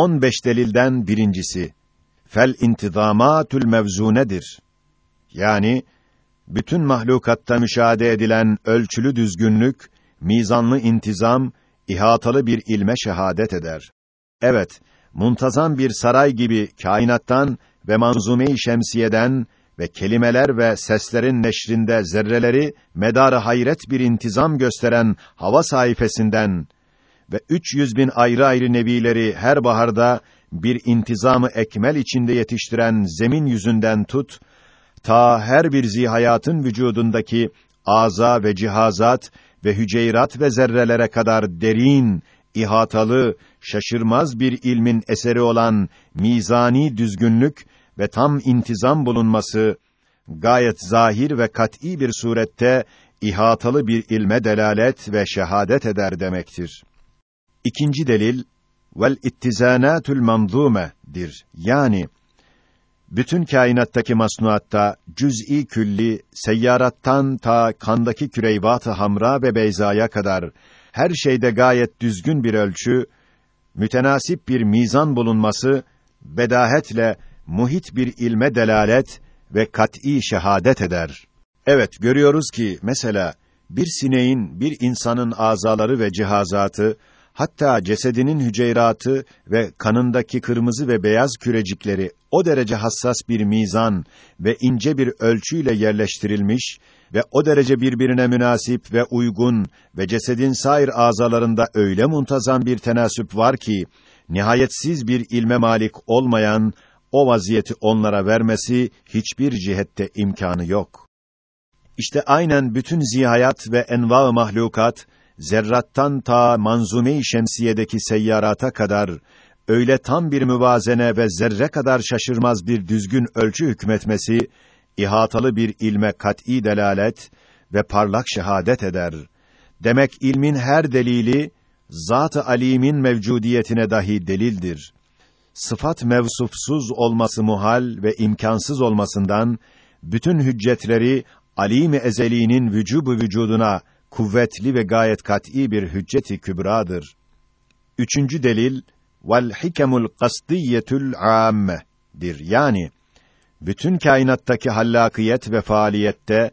15 delilden birincisi fel intizamatül mevzunedir. Yani bütün mahlukatta müşahede edilen ölçülü düzgünlük, mizanlı intizam, ihatalı bir ilme şehadet eder. Evet, muntazam bir saray gibi kainattan ve manzume-i şemsiyeden ve kelimeler ve seslerin neşrinde zerreleri medarı hayret bir intizam gösteren hava sayfasından ve 300 bin ayrı ayrı nevileri her baharda bir intizamı ekmel içinde yetiştiren zemin yüzünden tut, ta her bir zihayatın vücudundaki aza ve cihazat ve hüceyrat ve zerrelere kadar derin, ihatalı, şaşırmaz bir ilmin eseri olan mizani düzgünlük ve tam intizam bulunması gayet zahir ve kat'î bir surette ihatalı bir ilme delalet ve şehadet eder demektir. İkinci delil vel ittizanatul manzume'dir. Yani bütün kainattaki masnuatta cüz'i külli seyyarattan ta kandaki küreyvat-ı hamra ve beyzaya kadar her şeyde gayet düzgün bir ölçü, mütenasip bir mizan bulunması bedahetle muhit bir ilme delalet ve kat'î şehadet eder. Evet görüyoruz ki mesela bir sineğin bir insanın azaları ve cihazatı hatta cesedinin hüceyratı ve kanındaki kırmızı ve beyaz kürecikleri o derece hassas bir mizan ve ince bir ölçüyle yerleştirilmiş ve o derece birbirine münasip ve uygun ve cesedin sair azalarında öyle muntazam bir tenasüp var ki nihayetsiz bir ilme malik olmayan o vaziyeti onlara vermesi hiçbir cihette imkanı yok. İşte aynen bütün zihayat ve enva mahlukat zerrattan ta manzume-i şemsiyedeki seyyarata kadar öyle tam bir müvazene ve zerre kadar şaşırmaz bir düzgün ölçü hükmetmesi ihatalı bir ilme kat'î delalet ve parlak şehadet eder. Demek ilmin her delili zat-ı alimin mevcudiyetine dahi delildir. Sıfat mevsufsuz olması muhal ve imkansız olmasından bütün hüccetleri alim-i ezeliğinin vücubu vücuduna kuvvetli ve gayet kat'î bir hücceti kübradır. Üçüncü delil vel hikemul kasdiyetül âmme'dir. Yani bütün kainattaki hallakiyet ve faaliyette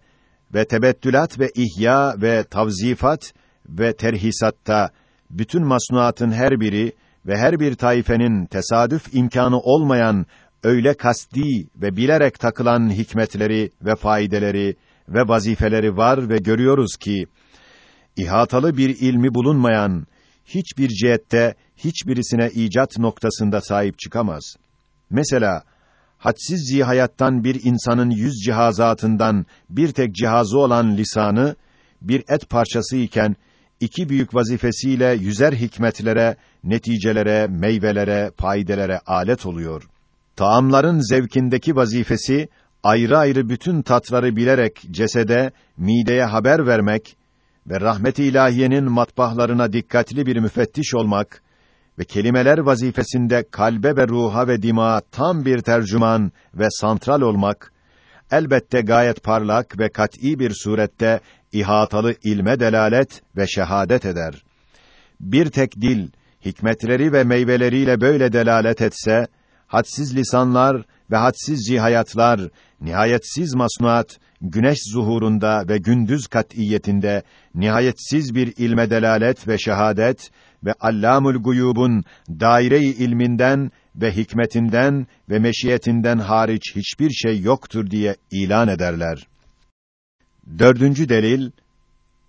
ve tebettülat ve ihya ve tavzifat ve terhisatta bütün masnuatın her biri ve her bir taifenin tesadüf imkanı olmayan öyle kasti ve bilerek takılan hikmetleri ve faydeleri ve vazifeleri var ve görüyoruz ki ihatalı bir ilmi bulunmayan hiçbir cihette hiçbirisine icat noktasında sahip çıkamaz. Mesela hadsiz zihayattan bir insanın yüz cihazatından bir tek cihazı olan lisanı bir et parçası iken iki büyük vazifesiyle yüzer hikmetlere, neticelere, meyvelere, paydelere alet oluyor. Taamların zevkindeki vazifesi ayrı ayrı bütün tatları bilerek cesede, mideye haber vermek ve rahmet-i ilahiyenin matbahlarına dikkatli bir müfettiş olmak ve kelimeler vazifesinde kalbe ve ruha ve dima tam bir tercüman ve santral olmak elbette gayet parlak ve kat'î bir surette ihatalı ilme delalet ve şehadet eder. Bir tek dil hikmetleri ve meyveleriyle böyle delalet etse hadsiz lisanlar ve hadsiz cihayatlar, nihayetsiz masnuat, güneş zuhurunda ve gündüz kat'iyetinde nihayetsiz bir ilme delalet ve şehadet ve Allamul Guyub'un daire-i ilminden ve hikmetinden ve meşiyetinden hariç hiçbir şey yoktur diye ilan ederler. Dördüncü delil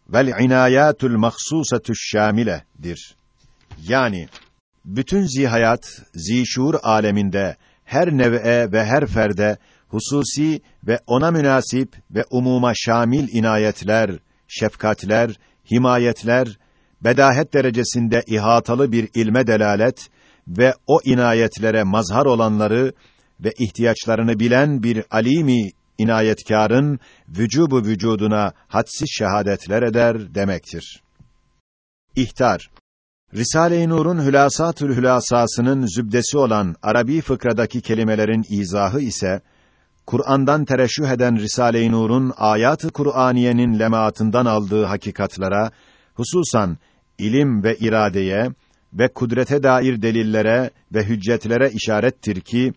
vel inayatul mahsusatü'ş şamile'dir. Yani bütün zihayat, zişur aleminde her nev'e ve her ferde hususi ve ona münasip ve umuma şamil inayetler, şefkatler, himayetler, bedahet derecesinde ihatalı bir ilme delalet ve o inayetlere mazhar olanları ve ihtiyaçlarını bilen bir alimi inayetkârın vücubu vücuduna hadsiz şehadetler eder demektir. İhtar Risale-i Nur'un Hülasatül Hülasasının zübdesi olan Arabi fıkradaki kelimelerin izahı ise Kur'an'dan tereşüh eden Risale-i Nur'un ayat-ı Kur'aniyenin lemaatından aldığı hakikatlara, hususan ilim ve iradeye ve kudrete dair delillere ve hüccetlere işarettir ki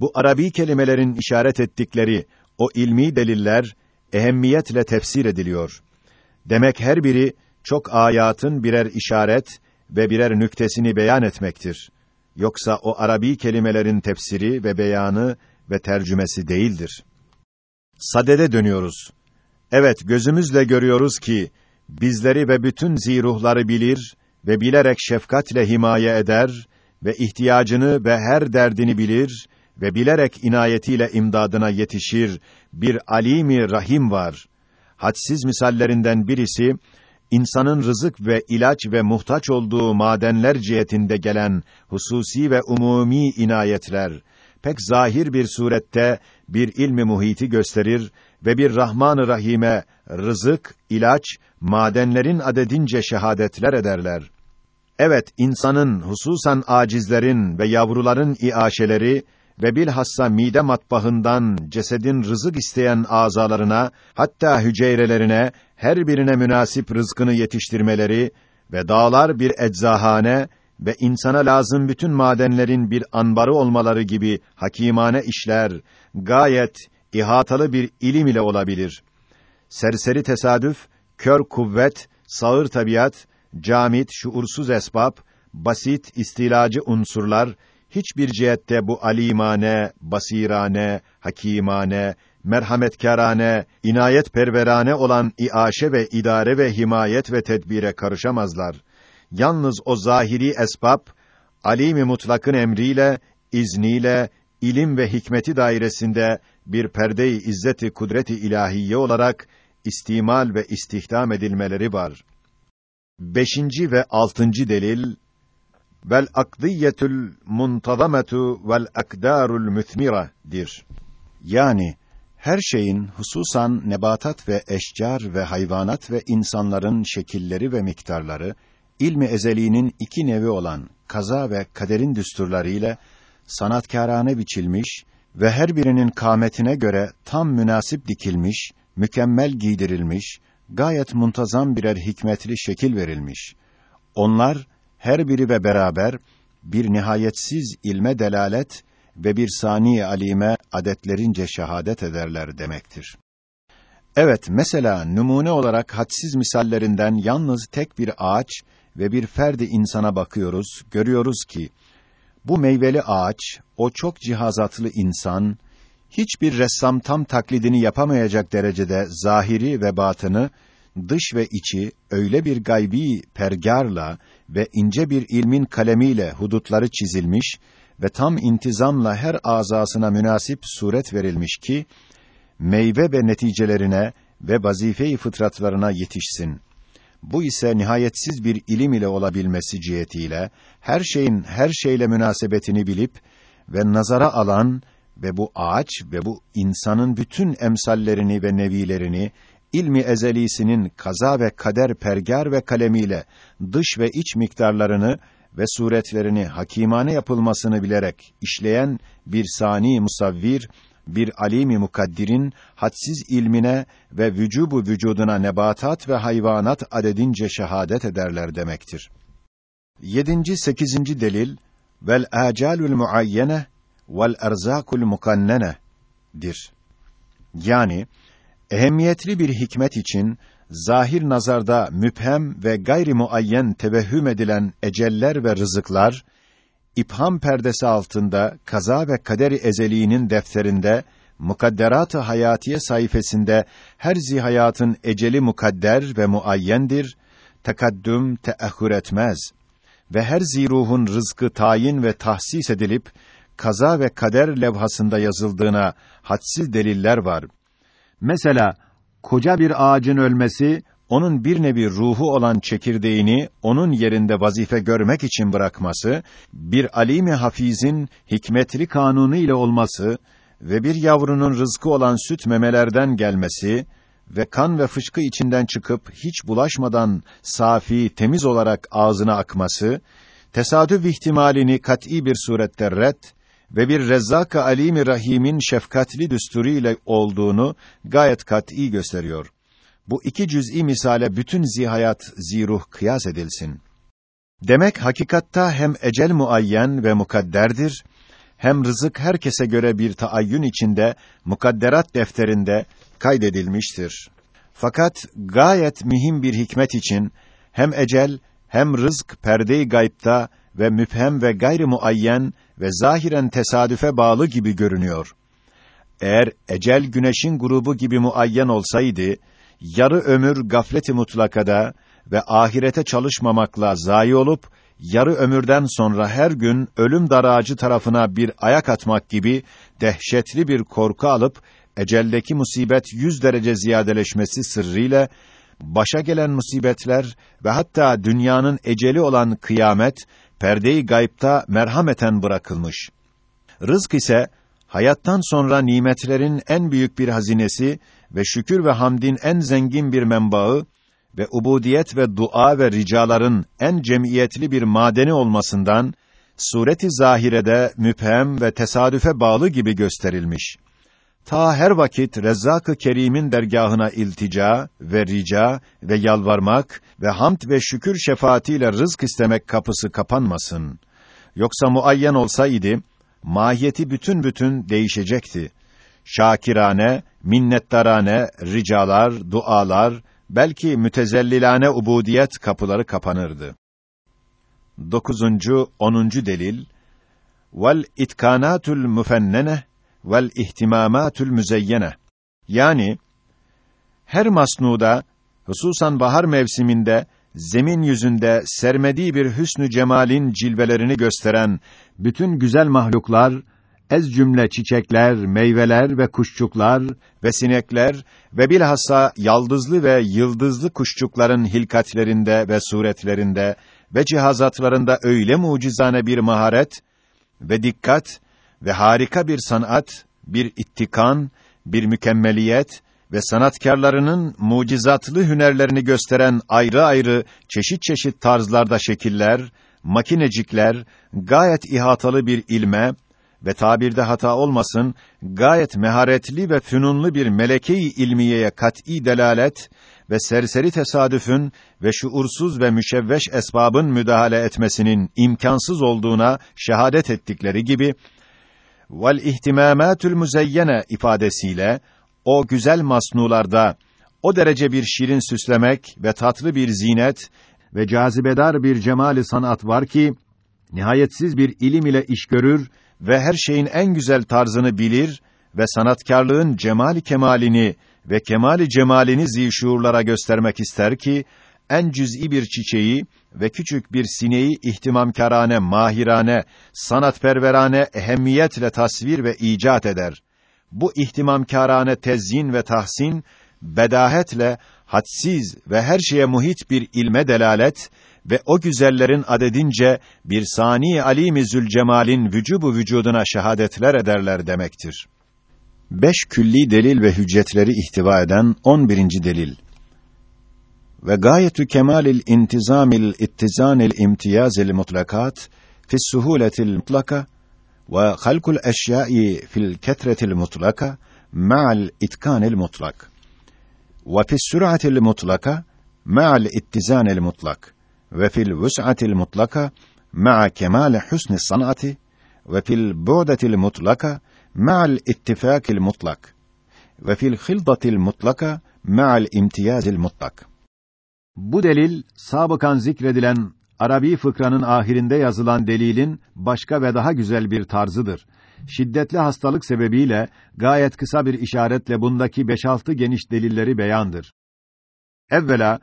bu Arabi kelimelerin işaret ettikleri o ilmi deliller ehemmiyetle tefsir ediliyor. Demek her biri çok ayatın birer işaret ve birer nüktesini beyan etmektir. Yoksa o Arabi kelimelerin tefsiri ve beyanı ve tercümesi değildir. Sadede dönüyoruz. Evet, gözümüzle görüyoruz ki bizleri ve bütün ziruhları bilir ve bilerek şefkatle himaye eder ve ihtiyacını ve her derdini bilir ve bilerek inayetiyle imdadına yetişir bir alimi rahim var. Hadsiz misallerinden birisi insanın rızık ve ilaç ve muhtaç olduğu madenler cihetinde gelen hususi ve umumi inayetler pek zahir bir surette bir ilmi muhiti gösterir ve bir Rahman-ı Rahime rızık, ilaç, madenlerin adedince şehadetler ederler. Evet, insanın hususan acizlerin ve yavruların iaşeleri ve bilhassa mide matbahından cesedin rızık isteyen azalarına, hatta hücrelerine her birine münasip rızkını yetiştirmeleri ve dağlar bir eczahane ve insana lazım bütün madenlerin bir anbarı olmaları gibi hakimane işler gayet ihatalı bir ilim ile olabilir. Serseri tesadüf, kör kuvvet, sağır tabiat, camit, şuursuz esbab, basit, istilacı unsurlar hiçbir cihette bu alimane, basirane, hakimane, merhametkârane, inayet perverane olan iaşe ve idare ve himayet ve tedbire karışamazlar. Yalnız o zahiri esbab, alimi mutlakın emriyle, izniyle, ilim ve hikmeti dairesinde bir perde-i izzeti kudreti ilahiye olarak istimal ve istihdam edilmeleri var. Beşinci ve altıncı delil vel akdiyetül muntazametu vel akdarul müthmiradir. Yani her şeyin hususan nebatat ve eşcar ve hayvanat ve insanların şekilleri ve miktarları ilmi ezeliğinin iki nevi olan kaza ve kaderin düsturları ile sanatkârane biçilmiş ve her birinin kâmetine göre tam münasip dikilmiş, mükemmel giydirilmiş, gayet muntazam birer hikmetli şekil verilmiş. Onlar her biri ve beraber bir nihayetsiz ilme delalet ve bir sani alime adetlerince şehadet ederler demektir. Evet, mesela numune olarak hadsiz misallerinden yalnız tek bir ağaç ve bir ferdi insana bakıyoruz, görüyoruz ki bu meyveli ağaç, o çok cihazatlı insan, hiçbir ressam tam taklidini yapamayacak derecede zahiri ve batını, dış ve içi öyle bir gaybi pergarla ve ince bir ilmin kalemiyle hudutları çizilmiş ve tam intizamla her azasına münasip suret verilmiş ki, meyve ve neticelerine ve vazife-i fıtratlarına yetişsin. Bu ise nihayetsiz bir ilim ile olabilmesi cihetiyle her şeyin her şeyle münasebetini bilip ve nazara alan ve bu ağaç ve bu insanın bütün emsallerini ve nevilerini ilmi ezelisinin kaza ve kader pergar ve kalemiyle dış ve iç miktarlarını ve suretlerini hakimane yapılmasını bilerek işleyen bir sani musavvir bir alimi mukaddirin hadsiz ilmine ve vücubu vücuduna nebatat ve hayvanat adedince şehadet ederler demektir. Yedinci, sekizinci delil vel acalul muayyene vel erzakul mukannene dir. Yani ehemmiyetli bir hikmet için zahir nazarda müphem ve gayri muayyen tevehhüm edilen eceller ve rızıklar İpham perdesi altında kaza ve kaderi ezeliğinin defterinde mukadderat-ı hayatiye sayfasında her zihayatın eceli mukadder ve muayyendir, tekaddüm teahhür etmez ve her ziruhun rızkı tayin ve tahsis edilip kaza ve kader levhasında yazıldığına hadsiz deliller var. Mesela koca bir ağacın ölmesi onun bir nevi ruhu olan çekirdeğini onun yerinde vazife görmek için bırakması, bir alimi hafizin hikmetli kanunu ile olması ve bir yavrunun rızkı olan süt memelerden gelmesi ve kan ve fışkı içinden çıkıp hiç bulaşmadan safi, temiz olarak ağzına akması, tesadüf ihtimalini kat'î bir surette red ve bir Rezzak-ı Alim-i Rahim'in şefkatli düsturu ile olduğunu gayet kat'î gösteriyor. Bu iki cüz'i misale bütün zihayat, ziruh kıyas edilsin. Demek hakikatta hem ecel muayyen ve mukadderdir, hem rızık herkese göre bir taayyün içinde mukadderat defterinde kaydedilmiştir. Fakat gayet mühim bir hikmet için hem ecel hem rızk perde-i gayipta ve müphem ve gayri muayyen ve zahiren tesadüfe bağlı gibi görünüyor. Eğer ecel güneşin grubu gibi muayyen olsaydı, yarı ömür gafleti mutlakada ve ahirete çalışmamakla zayi olup, yarı ömürden sonra her gün ölüm daracı tarafına bir ayak atmak gibi dehşetli bir korku alıp, eceldeki musibet yüz derece ziyadeleşmesi sırrıyla, başa gelen musibetler ve hatta dünyanın eceli olan kıyamet, perdeyi gayipta merhameten bırakılmış. Rızk ise, hayattan sonra nimetlerin en büyük bir hazinesi ve şükür ve hamdin en zengin bir menbaı ve ubudiyet ve dua ve ricaların en cemiyetli bir madeni olmasından, sureti zahirede müphem ve tesadüfe bağlı gibi gösterilmiş. Ta her vakit Rezzak-ı Kerim'in dergahına iltica ve rica ve yalvarmak ve hamd ve şükür şefaatiyle rızk istemek kapısı kapanmasın. Yoksa muayyen olsaydı, mahiyeti bütün bütün değişecekti. Şakirane, minnettarane, ricalar, dualar, belki mütezellilane ubudiyet kapıları kapanırdı. Dokuzuncu, onuncu delil, vel itkanatul müfennene vel ihtimamatül müzeyyene. Yani, her masnuda, hususan bahar mevsiminde, zemin yüzünde sermediği bir hüsnü cemalin cilvelerini gösteren bütün güzel mahluklar, ez cümle çiçekler, meyveler ve kuşçuklar ve sinekler ve bilhassa yaldızlı ve yıldızlı kuşçukların hilkatlerinde ve suretlerinde ve cihazatlarında öyle mucizane bir maharet ve dikkat ve harika bir sanat, bir ittikan, bir mükemmeliyet ve sanatkarlarının mucizatlı hünerlerini gösteren ayrı ayrı çeşit çeşit tarzlarda şekiller, makinecikler, gayet ihatalı bir ilme ve tabirde hata olmasın, gayet meharetli ve fünunlu bir meleke-i ilmiyeye kat'î delalet ve serseri tesadüfün ve şuursuz ve müşevveş esbabın müdahale etmesinin imkansız olduğuna şehadet ettikleri gibi vel ihtimamatül müzeyyene ifadesiyle o güzel masnularda o derece bir şirin süslemek ve tatlı bir zinet ve cazibedar bir cemali sanat var ki nihayetsiz bir ilim ile iş görür ve her şeyin en güzel tarzını bilir ve sanatkarlığın cemali kemalini ve kemali cemalini zişuurlara göstermek ister ki en cüz'i bir çiçeği ve küçük bir sineği ihtimamkarane, mahirane, sanatperverane ehemmiyetle tasvir ve icat eder. Bu ihtimamkarane tezyin ve tahsin bedahetle hadsiz ve her şeye muhit bir ilme delalet ve o güzellerin adedince bir sani alimi zülcemalin vücubu vücuduna şehadetler ederler demektir. Beş külli delil ve hüccetleri ihtiva eden on birinci delil. Ve gayetü kemalil intizamil ittizanil imtiyazil mutlakat fis suhuletil mutlaka ve halkul eşyai fil ketretil mutlaka ma'al itkanil mutlak ve fis sür'atil mutlaka ma'al ittizanil mutlak ve fil vus'atil mutlaka ma'a kemal husni sanati ve fil bu'datil mutlaka ma'al ittifakil mutlak ve fil hildatil mutlaka ma'al imtiyazil mutlak bu delil, sabıkan zikredilen Arabi fıkranın ahirinde yazılan delilin başka ve daha güzel bir tarzıdır. Şiddetli hastalık sebebiyle gayet kısa bir işaretle bundaki beş altı geniş delilleri beyandır. Evvela,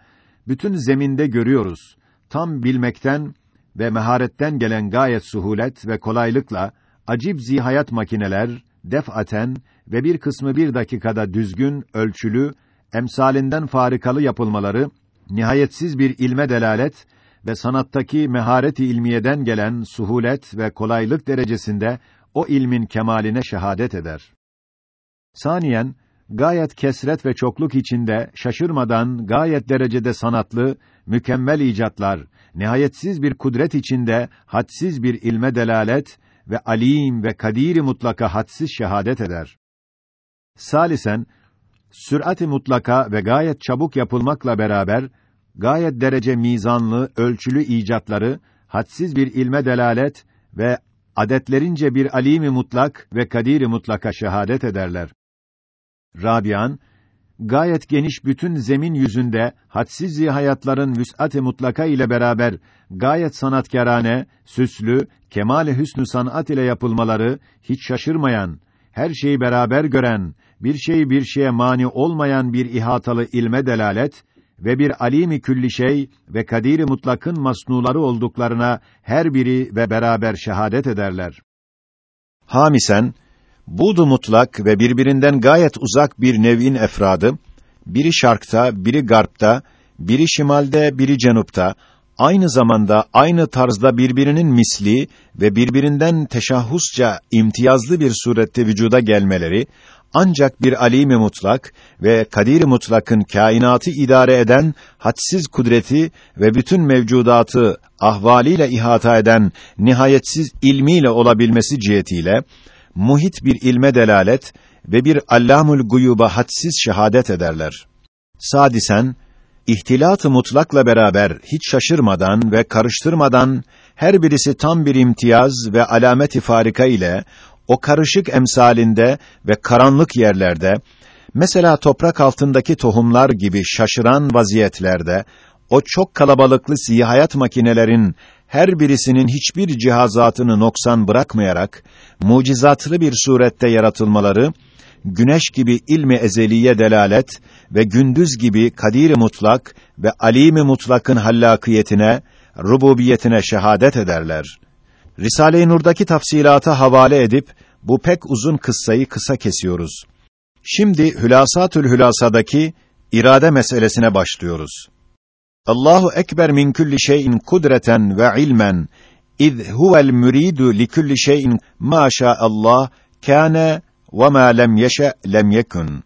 bütün zeminde görüyoruz. Tam bilmekten ve meharetten gelen gayet suhulet ve kolaylıkla acib zihayat makineler defaten ve bir kısmı bir dakikada düzgün, ölçülü, emsalinden farikalı yapılmaları nihayetsiz bir ilme delalet ve sanattaki mehareti ilmiyeden gelen suhulet ve kolaylık derecesinde o ilmin kemaline şehadet eder. Saniyen, gayet kesret ve çokluk içinde şaşırmadan gayet derecede sanatlı, mükemmel icatlar, nihayetsiz bir kudret içinde hadsiz bir ilme delalet ve alim ve kadiri mutlaka hadsiz şehadet eder. Salisen, sürat-i mutlaka ve gayet çabuk yapılmakla beraber gayet derece mizanlı, ölçülü icatları hadsiz bir ilme delalet ve adetlerince bir alimi mutlak ve kadiri mutlaka şehadet ederler. Rabian gayet geniş bütün zemin yüzünde hadsiz zihayatların vüs'at-ı mutlaka ile beraber gayet sanatkarane, süslü, kemal-i hüsnü sanat ile yapılmaları hiç şaşırmayan, her şeyi beraber gören, bir şey bir şeye mani olmayan bir ihatalı ilme delalet ve bir alimi külli şey ve kadiri mutlakın masnuları olduklarına her biri ve beraber şehadet ederler. Hamisen budu mutlak ve birbirinden gayet uzak bir nev'in efradı, biri şarkta, biri garpta, biri şimalde, biri cenupta, aynı zamanda aynı tarzda birbirinin misli ve birbirinden teşahhusça imtiyazlı bir surette vücuda gelmeleri ancak bir alimi mutlak ve kadir mutlakın kainatı idare eden hadsiz kudreti ve bütün mevcudatı ahvaliyle ihata eden nihayetsiz ilmiyle olabilmesi cihetiyle muhit bir ilme delalet ve bir allamul guyuba hadsiz şehadet ederler. Sadisen ihtilat-ı mutlakla beraber hiç şaşırmadan ve karıştırmadan her birisi tam bir imtiyaz ve alamet-i farika ile o karışık emsalinde ve karanlık yerlerde mesela toprak altındaki tohumlar gibi şaşıran vaziyetlerde o çok kalabalıklı siyahayat makinelerin her birisinin hiçbir cihazatını noksan bırakmayarak mucizatlı bir surette yaratılmaları güneş gibi ilmi ezeliye delalet ve gündüz gibi kadir mutlak ve alim mutlakın hallakiyetine, rububiyetine şehadet ederler. Risale-i Nur'daki tafsilata havale edip bu pek uzun kıssayı kısa kesiyoruz. Şimdi Hülasatül Hülasa'daki irade meselesine başlıyoruz. Allahu ekber min kulli şeyin kudreten ve ilmen iz huvel muridu li kulli şeyin ma Allah kana ve ma lem yeşe lem yekun.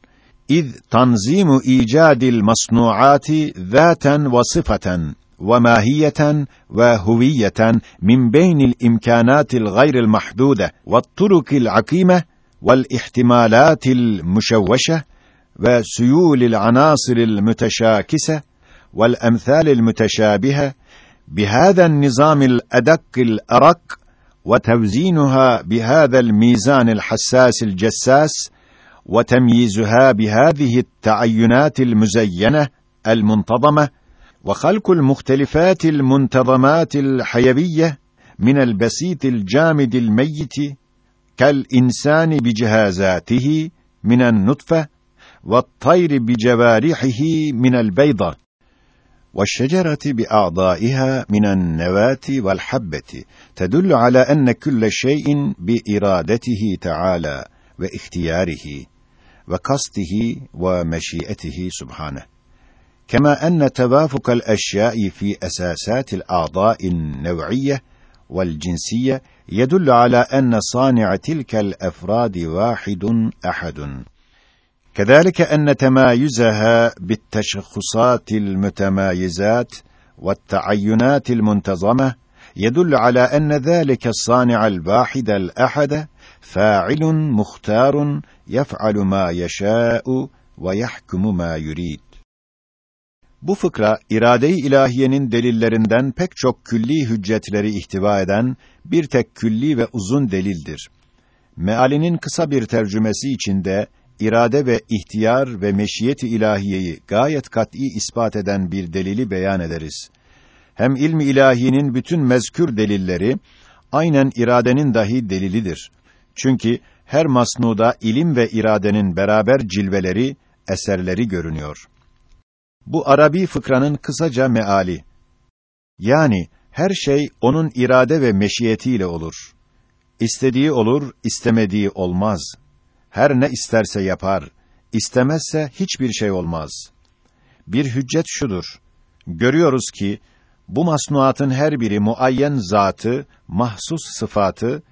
İz tanzimu icadil masnuati zaten ve sıfaten وماهية وهوية من بين الإمكانات الغير المحدودة والطرق العقيمة والاحتمالات المشوشة وسيول العناصر المتشاكسة والأمثال المتشابهة بهذا النظام الأدق الأرق وتوزينها بهذا الميزان الحساس الجساس وتمييزها بهذه التعينات المزينة المنتظمة وخلق المختلفات المنتظمات الحيوية من البسيط الجامد الميت كالإنسان بجهازاته من النطفة والطير بجوارحه من البيضة. والشجرة بأعضائها من النواة والحبة تدل على أن كل شيء بإرادته تعالى واختياره وقصده ومشيئته سبحانه. كما أن توافق الأشياء في أساسات الأعضاء النوعية والجنسية يدل على أن صانع تلك الأفراد واحد أحد. كذلك أن تمايزها بالتشخصات المتمايزات والتعينات المنتظمة يدل على أن ذلك الصانع الواحد الأحد فاعل مختار يفعل ما يشاء ويحكم ما يريد Bu fıkra irade-i ilahiyenin delillerinden pek çok külli hüccetleri ihtiva eden bir tek külli ve uzun delildir. Mealinin kısa bir tercümesi içinde irade ve ihtiyar ve meşiyet-i ilahiyeyi gayet kat'î ispat eden bir delili beyan ederiz. Hem ilmi ilahinin bütün mezkür delilleri aynen iradenin dahi delilidir. Çünkü her masnuda ilim ve iradenin beraber cilveleri, eserleri görünüyor. Bu Arabi fıkranın kısaca meali. Yani her şey onun irade ve meşiyetiyle olur. İstediği olur, istemediği olmaz. Her ne isterse yapar, istemezse hiçbir şey olmaz. Bir hüccet şudur. Görüyoruz ki bu masnuatın her biri muayyen zatı, mahsus sıfatı,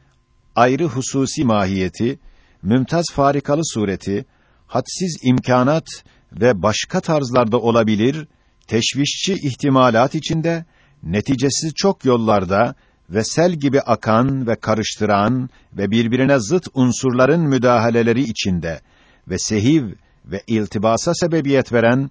ayrı hususi mahiyeti, mümtaz farikalı sureti, hadsiz imkanat ve başka tarzlarda olabilir, teşvişçi ihtimalat içinde, neticesi çok yollarda ve sel gibi akan ve karıştıran ve birbirine zıt unsurların müdahaleleri içinde ve sehiv ve iltibasa sebebiyet veren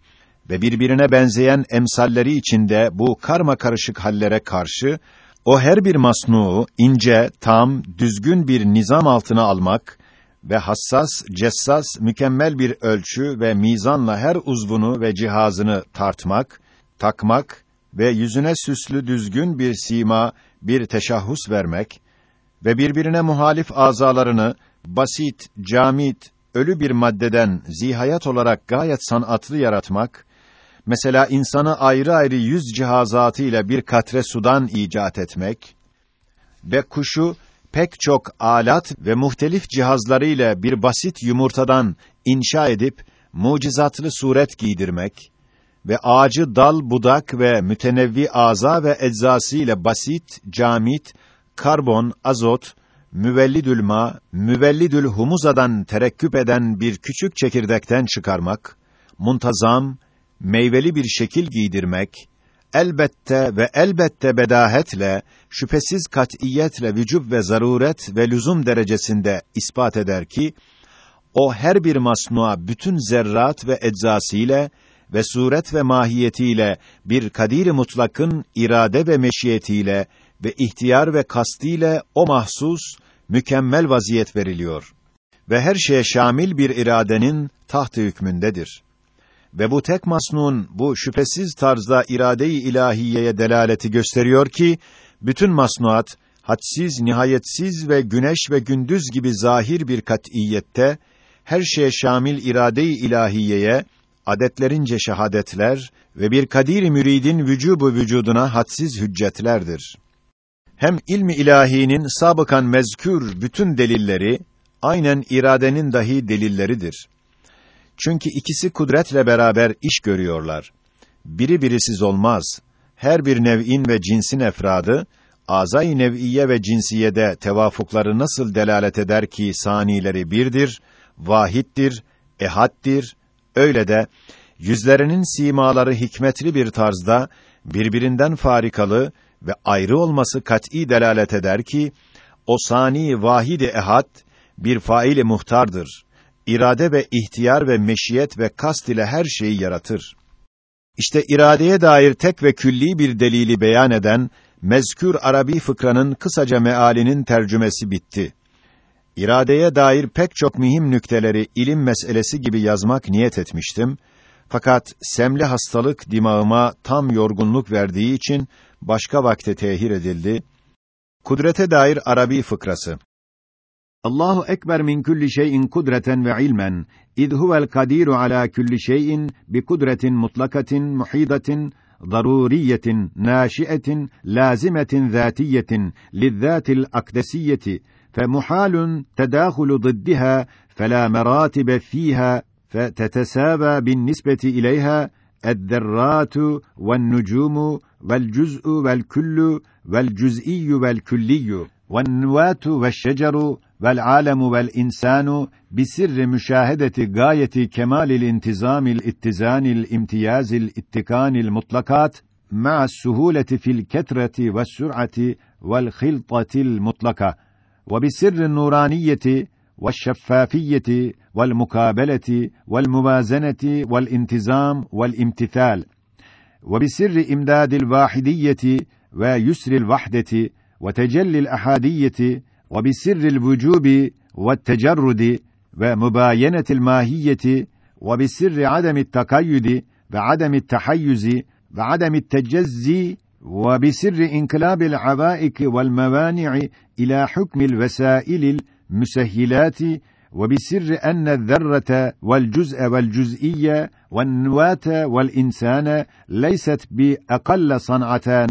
ve birbirine benzeyen emsalleri içinde bu karma karışık hallere karşı o her bir masnuğu ince, tam, düzgün bir nizam altına almak ve hassas, cessas, mükemmel bir ölçü ve mizanla her uzvunu ve cihazını tartmak, takmak ve yüzüne süslü düzgün bir sima, bir teşahhus vermek ve birbirine muhalif azalarını basit, camit, ölü bir maddeden zihayat olarak gayet sanatlı yaratmak, mesela insanı ayrı ayrı yüz cihazatı ile bir katre sudan icat etmek ve kuşu pek çok alat ve muhtelif cihazları ile bir basit yumurtadan inşa edip mucizatlı suret giydirmek ve ağacı dal, budak ve mütenevvi aza ve eczası ile basit, camit, karbon, azot, müvellidül ma, müvellidül humuzadan terekküp eden bir küçük çekirdekten çıkarmak, muntazam, meyveli bir şekil giydirmek, elbette ve elbette bedahetle, şüphesiz kat'iyetle vücub ve zaruret ve lüzum derecesinde ispat eder ki, o her bir masnua bütün zerrat ve eczasıyla ve suret ve mahiyetiyle bir kadir mutlakın irade ve meşiyetiyle ve ihtiyar ve kastiyle o mahsus mükemmel vaziyet veriliyor ve her şeye şamil bir iradenin tahtı hükmündedir. Ve bu tek masnun bu şüphesiz tarzda irade-i ilahiyeye delaleti gösteriyor ki bütün masnuat hadsiz, nihayetsiz ve güneş ve gündüz gibi zahir bir kat'iyette her şeye şamil irade-i ilahiyeye adetlerince şehadetler ve bir kadir müridin vücubu vücuduna hadsiz hüccetlerdir. Hem ilmi ilahinin sabıkan mezkür bütün delilleri aynen iradenin dahi delilleridir. Çünkü ikisi kudretle beraber iş görüyorlar. Biri birisiz olmaz. Her bir nev'in ve cinsin efradı azay nev'iye ve cinsiyede tevafukları nasıl delalet eder ki sanileri birdir, vahittir, ehaddir, öyle de yüzlerinin simaları hikmetli bir tarzda birbirinden farikalı ve ayrı olması kat'î delalet eder ki o sani vahid ehad bir faili muhtardır. İrade ve ihtiyar ve meşiyet ve kast ile her şeyi yaratır. İşte iradeye dair tek ve külli bir delili beyan eden mezkür Arabi fıkranın kısaca mealinin tercümesi bitti. İradeye dair pek çok mühim nükteleri ilim meselesi gibi yazmak niyet etmiştim. Fakat semli hastalık dimağıma tam yorgunluk verdiği için başka vakte tehir edildi. Kudrete dair Arabi fıkrası. Allahu ekber min kulli şeyin kudreten ve ilmen. İz huvel kadiru ala kulli şeyin bi kudretin mutlakatin muhidatin daruriyetin naşiyetin lazimetin zatiyetin lizzâtil akdesiyeti فمحال تداخل ضدها فلا مراتب فيها فتتسابى بالنسبة إليها الذرات والنجوم والجزء والكل والجزئي والكلي والنواة والشجر والعالم والإنسان بسر مشاهدة غاية كمال الانتظام الاتزان الامتياز الاتقان المطلقات مع السهولة في الكثرة والسرعة والخلطة المطلقة. وبسر النورانية والشفافية والمقابلة والموازنة والانتظام والامتثال. وبسر إمداد الواحدية ويسر الوحدة وتجلي الأحادية. وبسر الوجوب والتجرد ومباينة الماهية. وبسر عدم التقيد وعدم التحيز وعدم التجزي وبسر انقلاب العوائق والموانع إلى حكم الوسائل المسهلات وبسر أن الذرة والجزء والجزئية والنواة والإنسان ليست بأقل صنعة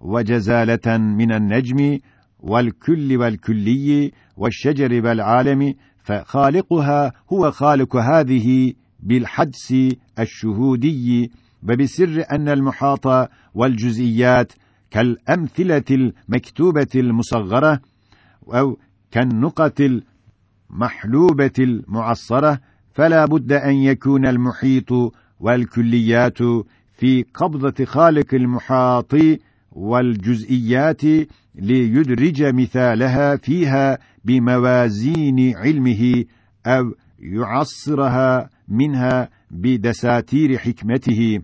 وجزالة من النجم والكل والكلي والشجر والعالم فخالقها هو خالق هذه بالحدس الشهودي. وبسر أن المحاط والجزئيات كالأمثلة المكتوبة المصغرة أو كالنقط المحلوبة المعصرة فلا بد أن يكون المحيط والكليات في قبضة خالق المحاط والجزئيات ليدرج مثالها فيها بموازين علمه أو يعصرها منها بدساتير حكمته.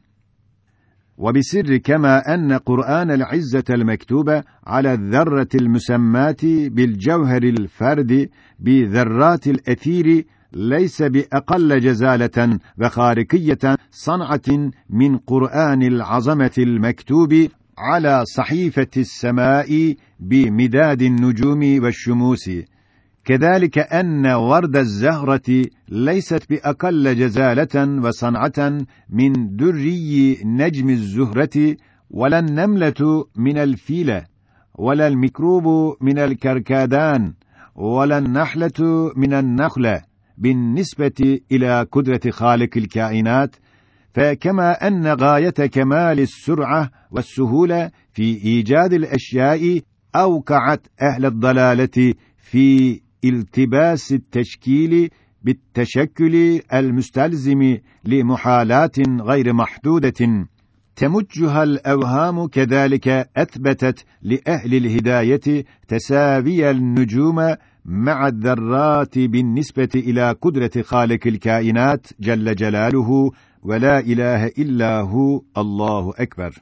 وبسر كما أن قرآن العزة المكتوب على الذرة المسماة بالجوهر الفرد بذرات الأثير ليس بأقل جزالة وخارقية صنعة من قرآن العظمة المكتوب على صحيفة السماء بمداد النجوم والشموس. كذلك أن ورد الزهرة ليست بأقل جزالة وصنعة من دري نجم الزهرة ولا النملة من الفيلة ولا الميكروب من الكركادان ولا النحلة من النخلة بالنسبة إلى قدرة خالق الكائنات فكما أن غاية كمال السرعة والسهولة في إيجاد الأشياء أوقعت أهل الضلالة في التباس التشكيل بالتشكل المستلزم لمحالات غير محدودة. تمجها الأوهام كذلك أثبتت لأهل الهداية تساوي النجوم مع الذرات بالنسبة إلى قدرة خالق الكائنات جل جلاله ولا إله إلا هو الله أكبر.